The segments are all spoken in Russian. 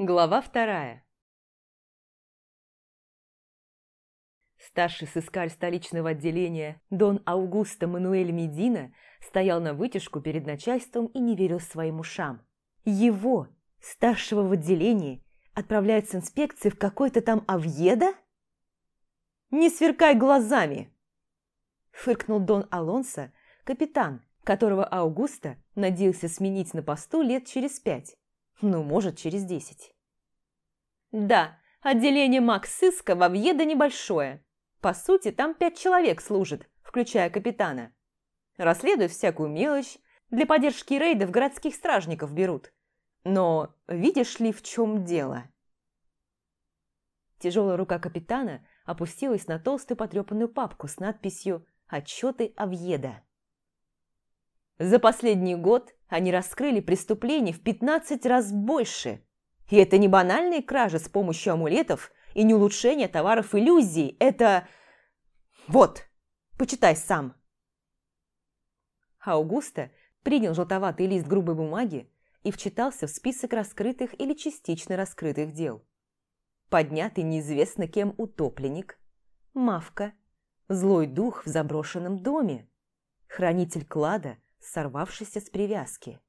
Глава вторая Старший сыскарь столичного отделения Дон Аугусто Мануэль Медина стоял на вытяжку перед начальством и не верил своим ушам. Его, старшего в отделении, отправляют с инспекцией в какой-то там Авьеда? «Не сверкай глазами!» Фыркнул Дон Алонсо, капитан, которого Аугусто надеялся сменить на посту лет через пять. Ну, может, через десять. Да, отделение Максыска в Авьедо небольшое. По сути, там пять человек служит, включая капитана. Расследуют всякую мелочь, для поддержки рейдов городских стражников берут. Но видишь ли, в чем дело? Тяжелая рука капитана опустилась на толстую потрепанную папку с надписью «Отчеты Авьеда». За последний год они раскрыли преступлений в 15 раз больше. И это не банальные кражи с помощью амулетов и не улучшение товаров иллюзий. Это... Вот, почитай сам. Аугуста принял желтоватый лист грубой бумаги и вчитался в список раскрытых или частично раскрытых дел. Поднятый неизвестно кем утопленник, мавка, злой дух в заброшенном доме, хранитель клада – сорвавшийся с привязки.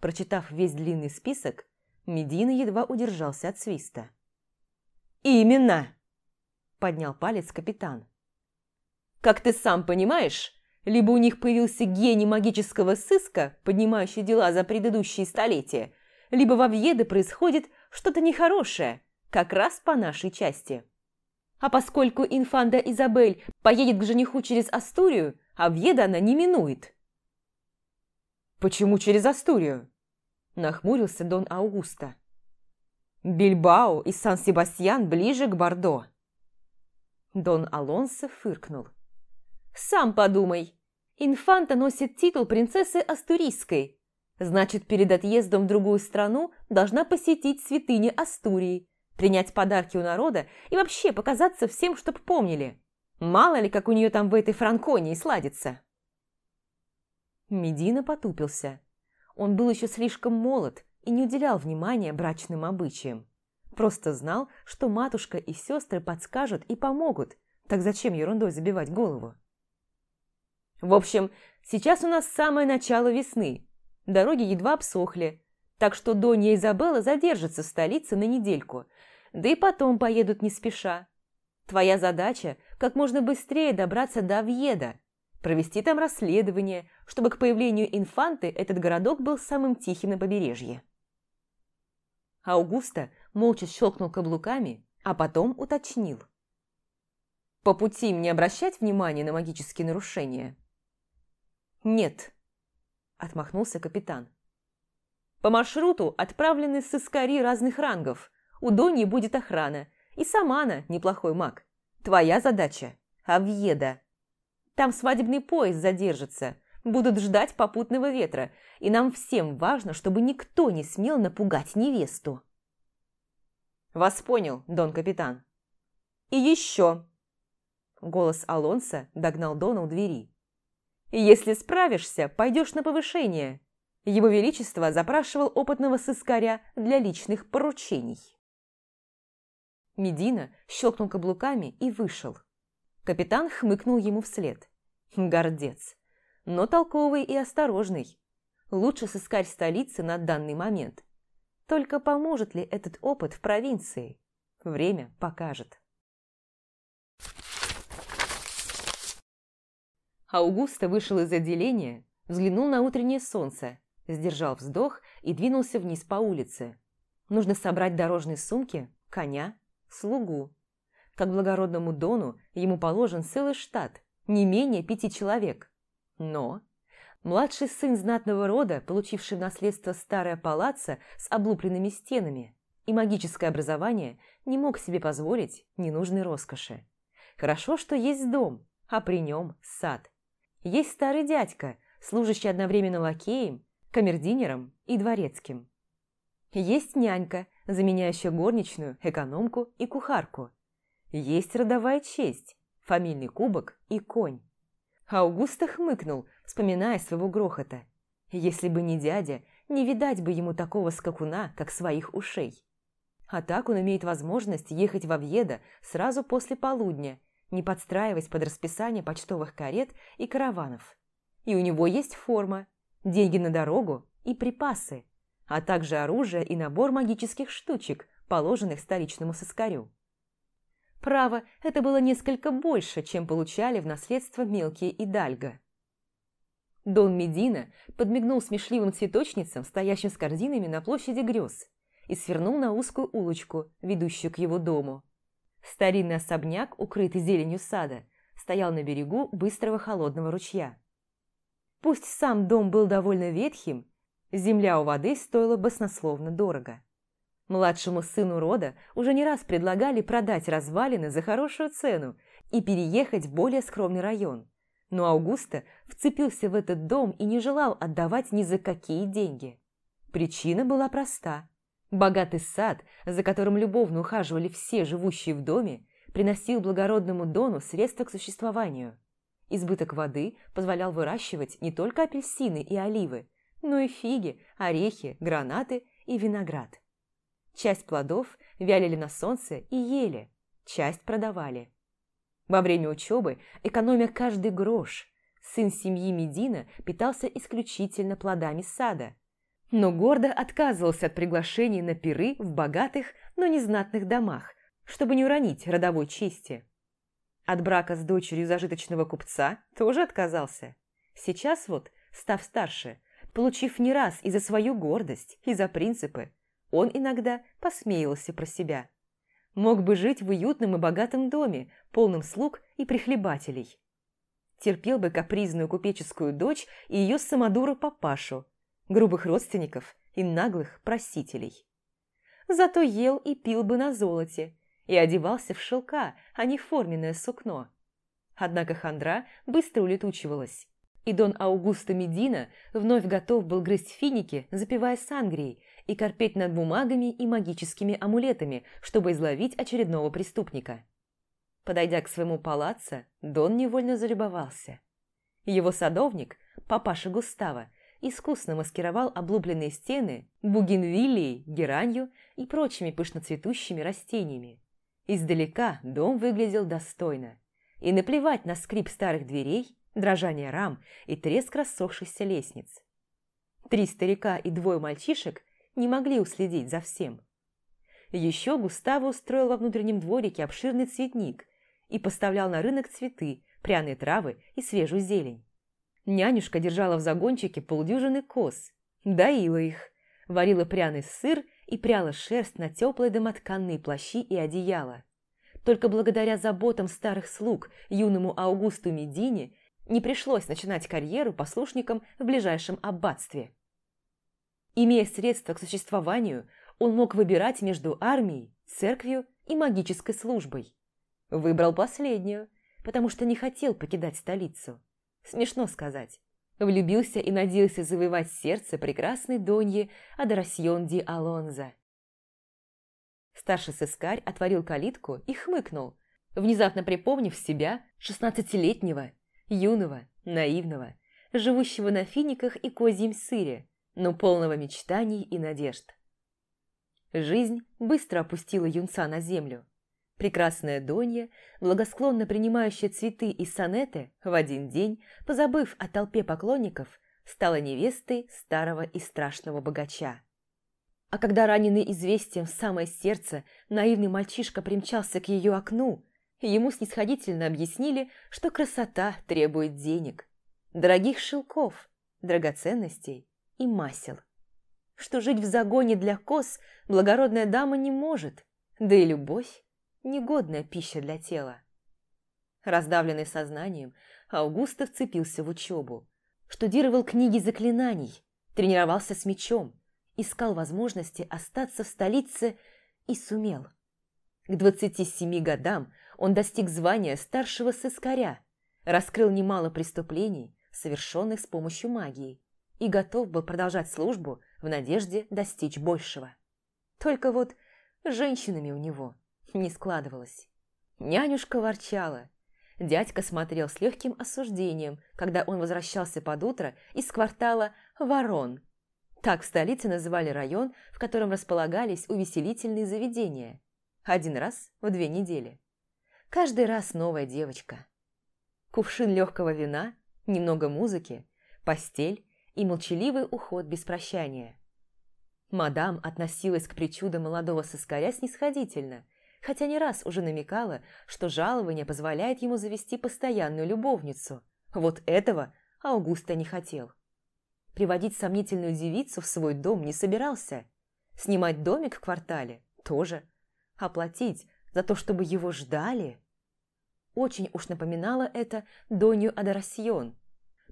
Прочитав весь длинный список, Медина едва удержался от свиста. «Именно!» – поднял палец капитан. «Как ты сам понимаешь, либо у них появился гений магического сыска, поднимающий дела за предыдущие столетия, либо во Вьеде происходит что-то нехорошее, как раз по нашей части. А поскольку инфанда Изабель поедет к жениху через Астурию, а Вьеда она не минует. «Почему через Астурию?» – нахмурился Дон Аугуста. «Бильбао и Сан-Себастьян ближе к Бордо». Дон Алонсо фыркнул. «Сам подумай. Инфанта носит титул принцессы Астурийской. Значит, перед отъездом в другую страну должна посетить святыни Астурии, принять подарки у народа и вообще показаться всем, чтоб помнили. Мало ли, как у нее там в этой Франконии сладится». Медина потупился. Он был еще слишком молод и не уделял внимания брачным обычаям. Просто знал, что матушка и сестры подскажут и помогут, так зачем ерундой забивать голову? В общем, сейчас у нас самое начало весны. Дороги едва обсохли, так что Донья Изабелла задержится в столице на недельку, да и потом поедут не спеша. Твоя задача – как можно быстрее добраться до Авьеда, провести там расследование, чтобы к появлению инфанты этот городок был самым тихим на побережье. Аугуста молча щелкнул каблуками, а потом уточнил. «По пути мне обращать внимание на магические нарушения?» «Нет», – отмахнулся капитан. «По маршруту отправлены сыскари разных рангов. У Дони будет охрана, и сама она неплохой маг. Твоя задача – Авьеда. Там свадебный поезд задержится, будут ждать попутного ветра, и нам всем важно, чтобы никто не смел напугать невесту. Вас понял, дон капитан. И еще. Голос Алонса догнал Дона у двери. Если справишься, пойдешь на повышение. Его Величество запрашивал опытного сыскаря для личных поручений. Медина щелкнул каблуками и вышел. Капитан хмыкнул ему вслед. Гордец. Но толковый и осторожный. Лучше сыскарь столицы на данный момент. Только поможет ли этот опыт в провинции? Время покажет. Аугуста вышел из отделения, взглянул на утреннее солнце, сдержал вздох и двинулся вниз по улице. Нужно собрать дорожные сумки, коня, слугу. Как благородному Дону ему положен целый штат, не менее пяти человек. Но младший сын знатного рода, получивший в наследство старое палаццо с облупленными стенами и магическое образование, не мог себе позволить ненужной роскоши. Хорошо, что есть дом, а при нем сад. Есть старый дядька, служащий одновременно лакеем, камердинером и дворецким. Есть нянька, заменяющая горничную, экономку и кухарку. Есть родовая честь, фамильный кубок и конь. Аугуста хмыкнул, вспоминая своего грохота. Если бы не дядя, не видать бы ему такого скакуна, как своих ушей. А так он имеет возможность ехать в Овьедо сразу после полудня, не подстраиваясь под расписание почтовых карет и караванов. И у него есть форма, деньги на дорогу и припасы, а также оружие и набор магических штучек, положенных столичному соскарю. Право, это было несколько больше, чем получали в наследство мелкие идальго. Дон Медина подмигнул смешливым цветочницам, стоящим с корзинами на площади грез, и свернул на узкую улочку, ведущую к его дому. Старинный особняк, укрытый зеленью сада, стоял на берегу быстрого холодного ручья. Пусть сам дом был довольно ветхим, земля у воды стоила баснословно дорого. Младшему сыну рода уже не раз предлагали продать развалины за хорошую цену и переехать в более скромный район. Но Аугуста вцепился в этот дом и не желал отдавать ни за какие деньги. Причина была проста. Богатый сад, за которым любовно ухаживали все живущие в доме, приносил благородному Дону средства к существованию. Избыток воды позволял выращивать не только апельсины и оливы, но и фиги, орехи, гранаты и виноград. Часть плодов вялили на солнце и ели, часть продавали. Во время учебы, экономя каждый грош, сын семьи Медина питался исключительно плодами сада, но гордо отказывался от приглашений на пиры в богатых, но незнатных домах, чтобы не уронить родовой чести. От брака с дочерью зажиточного купца тоже отказался. Сейчас вот, став старше, получив не раз и за свою гордость, и за принципы, он иногда посмеивался про себя. Мог бы жить в уютном и богатом доме, полном слуг и прихлебателей. Терпел бы капризную купеческую дочь и ее самодуру папашу, грубых родственников и наглых просителей. Зато ел и пил бы на золоте, и одевался в шелка, а не в форменное сукно. Однако хандра быстро улетучивалась, и Дон Аугусто Медина вновь готов был грызть финики, запивая сангрией, и корпеть над бумагами и магическими амулетами, чтобы изловить очередного преступника. Подойдя к своему палаццо, Дон невольно залюбовался. Его садовник, папаша Густава, искусно маскировал облупленные стены бугенвиллией, геранью и прочими пышноцветущими растениями. Издалека дом выглядел достойно. И наплевать на скрип старых дверей, дрожание рам и треск рассохшихся лестниц. Три старика и двое мальчишек не могли уследить за всем. Еще Густаво устроил во внутреннем дворике обширный цветник и поставлял на рынок цветы, пряные травы и свежую зелень. Нянюшка держала в загончике полдюжины коз, доила их, варила пряный сыр и пряла шерсть на теплые домотканные плащи и одеяла. Только благодаря заботам старых слуг юному Аугусту Медине не пришлось начинать карьеру послушником в ближайшем аббатстве. Имея средства к существованию, он мог выбирать между армией, церковью и магической службой. Выбрал последнюю, потому что не хотел покидать столицу. Смешно сказать. Влюбился и надеялся завоевать сердце прекрасной Доньи Адарасьон ди Алонза. Старший сыскарь отворил калитку и хмыкнул, внезапно припомнив себя шестнадцатилетнего, юного, наивного, живущего на финиках и козьем сыре, но полного мечтаний и надежд. Жизнь быстро опустила юнца на землю. Прекрасная Донья, благосклонно принимающая цветы и сонеты, в один день, позабыв о толпе поклонников, стала невестой старого и страшного богача. А когда раненый известием в самое сердце наивный мальчишка примчался к ее окну, ему снисходительно объяснили, что красота требует денег, дорогих шелков, драгоценностей и масел. Что жить в загоне для коз благородная дама не может, да и любовь – негодная пища для тела. Раздавленный сознанием, Аугуста вцепился в учебу. Штудировал книги заклинаний, тренировался с мечом, искал возможности остаться в столице и сумел. К 27 годам он достиг звания старшего сыскаря, раскрыл немало преступлений, совершенных с помощью магии, и готов был продолжать службу в надежде достичь большего. Только вот женщинами у него не складывалось. Нянюшка ворчала. Дядька смотрел с легким осуждением, когда он возвращался под утро из квартала Ворон. Так в столице называли район, в котором располагались увеселительные заведения. Один раз в две недели. Каждый раз новая девочка. Кувшин легкого вина, немного музыки, постель и молчаливый уход без прощания. Мадам относилась к причудам молодого соскаря снисходительно, хотя не раз уже намекала, что жалование позволяет ему завести постоянную любовницу. Вот этого Аугуста не хотел. Приводить сомнительную девицу в свой дом не собирался. Снимать домик в квартале тоже. Оплатить за то, чтобы его ждали? Очень уж напоминало это Донью Адарасьон,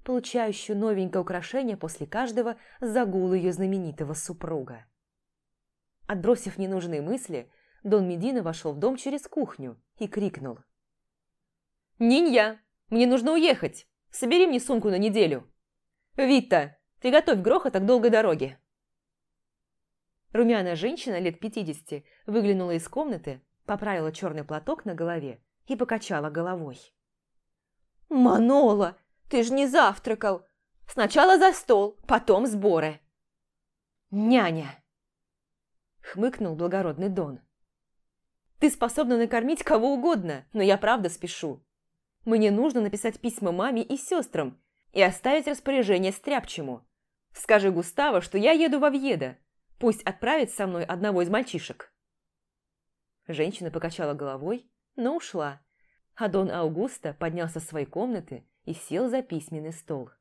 получающую новенькое украшение после каждого загула ее знаменитого супруга. Отбросив ненужные мысли, Дон Медина вошел в дом через кухню и крикнул. «Нинья, мне нужно уехать! Собери мне сумку на неделю! Вита, приготовь грохот к долгой дороге!» Румяная женщина лет пятидесяти выглянула из комнаты, поправила черный платок на голове и покачала головой. «Манола, ты же не завтракал! Сначала за стол, потом сборы!» «Няня!» – хмыкнул благородный Дон. «Ты способна накормить кого угодно, но я правда спешу. Мне нужно написать письма маме и сестрам и оставить распоряжение стряпчему. Скажи Густаво, что я еду в Овьедо, Пусть отправит со мной одного из мальчишек». Женщина покачала головой, но ушла, а Дон Аугусто поднялся в своей комнаты и сел за письменный стол.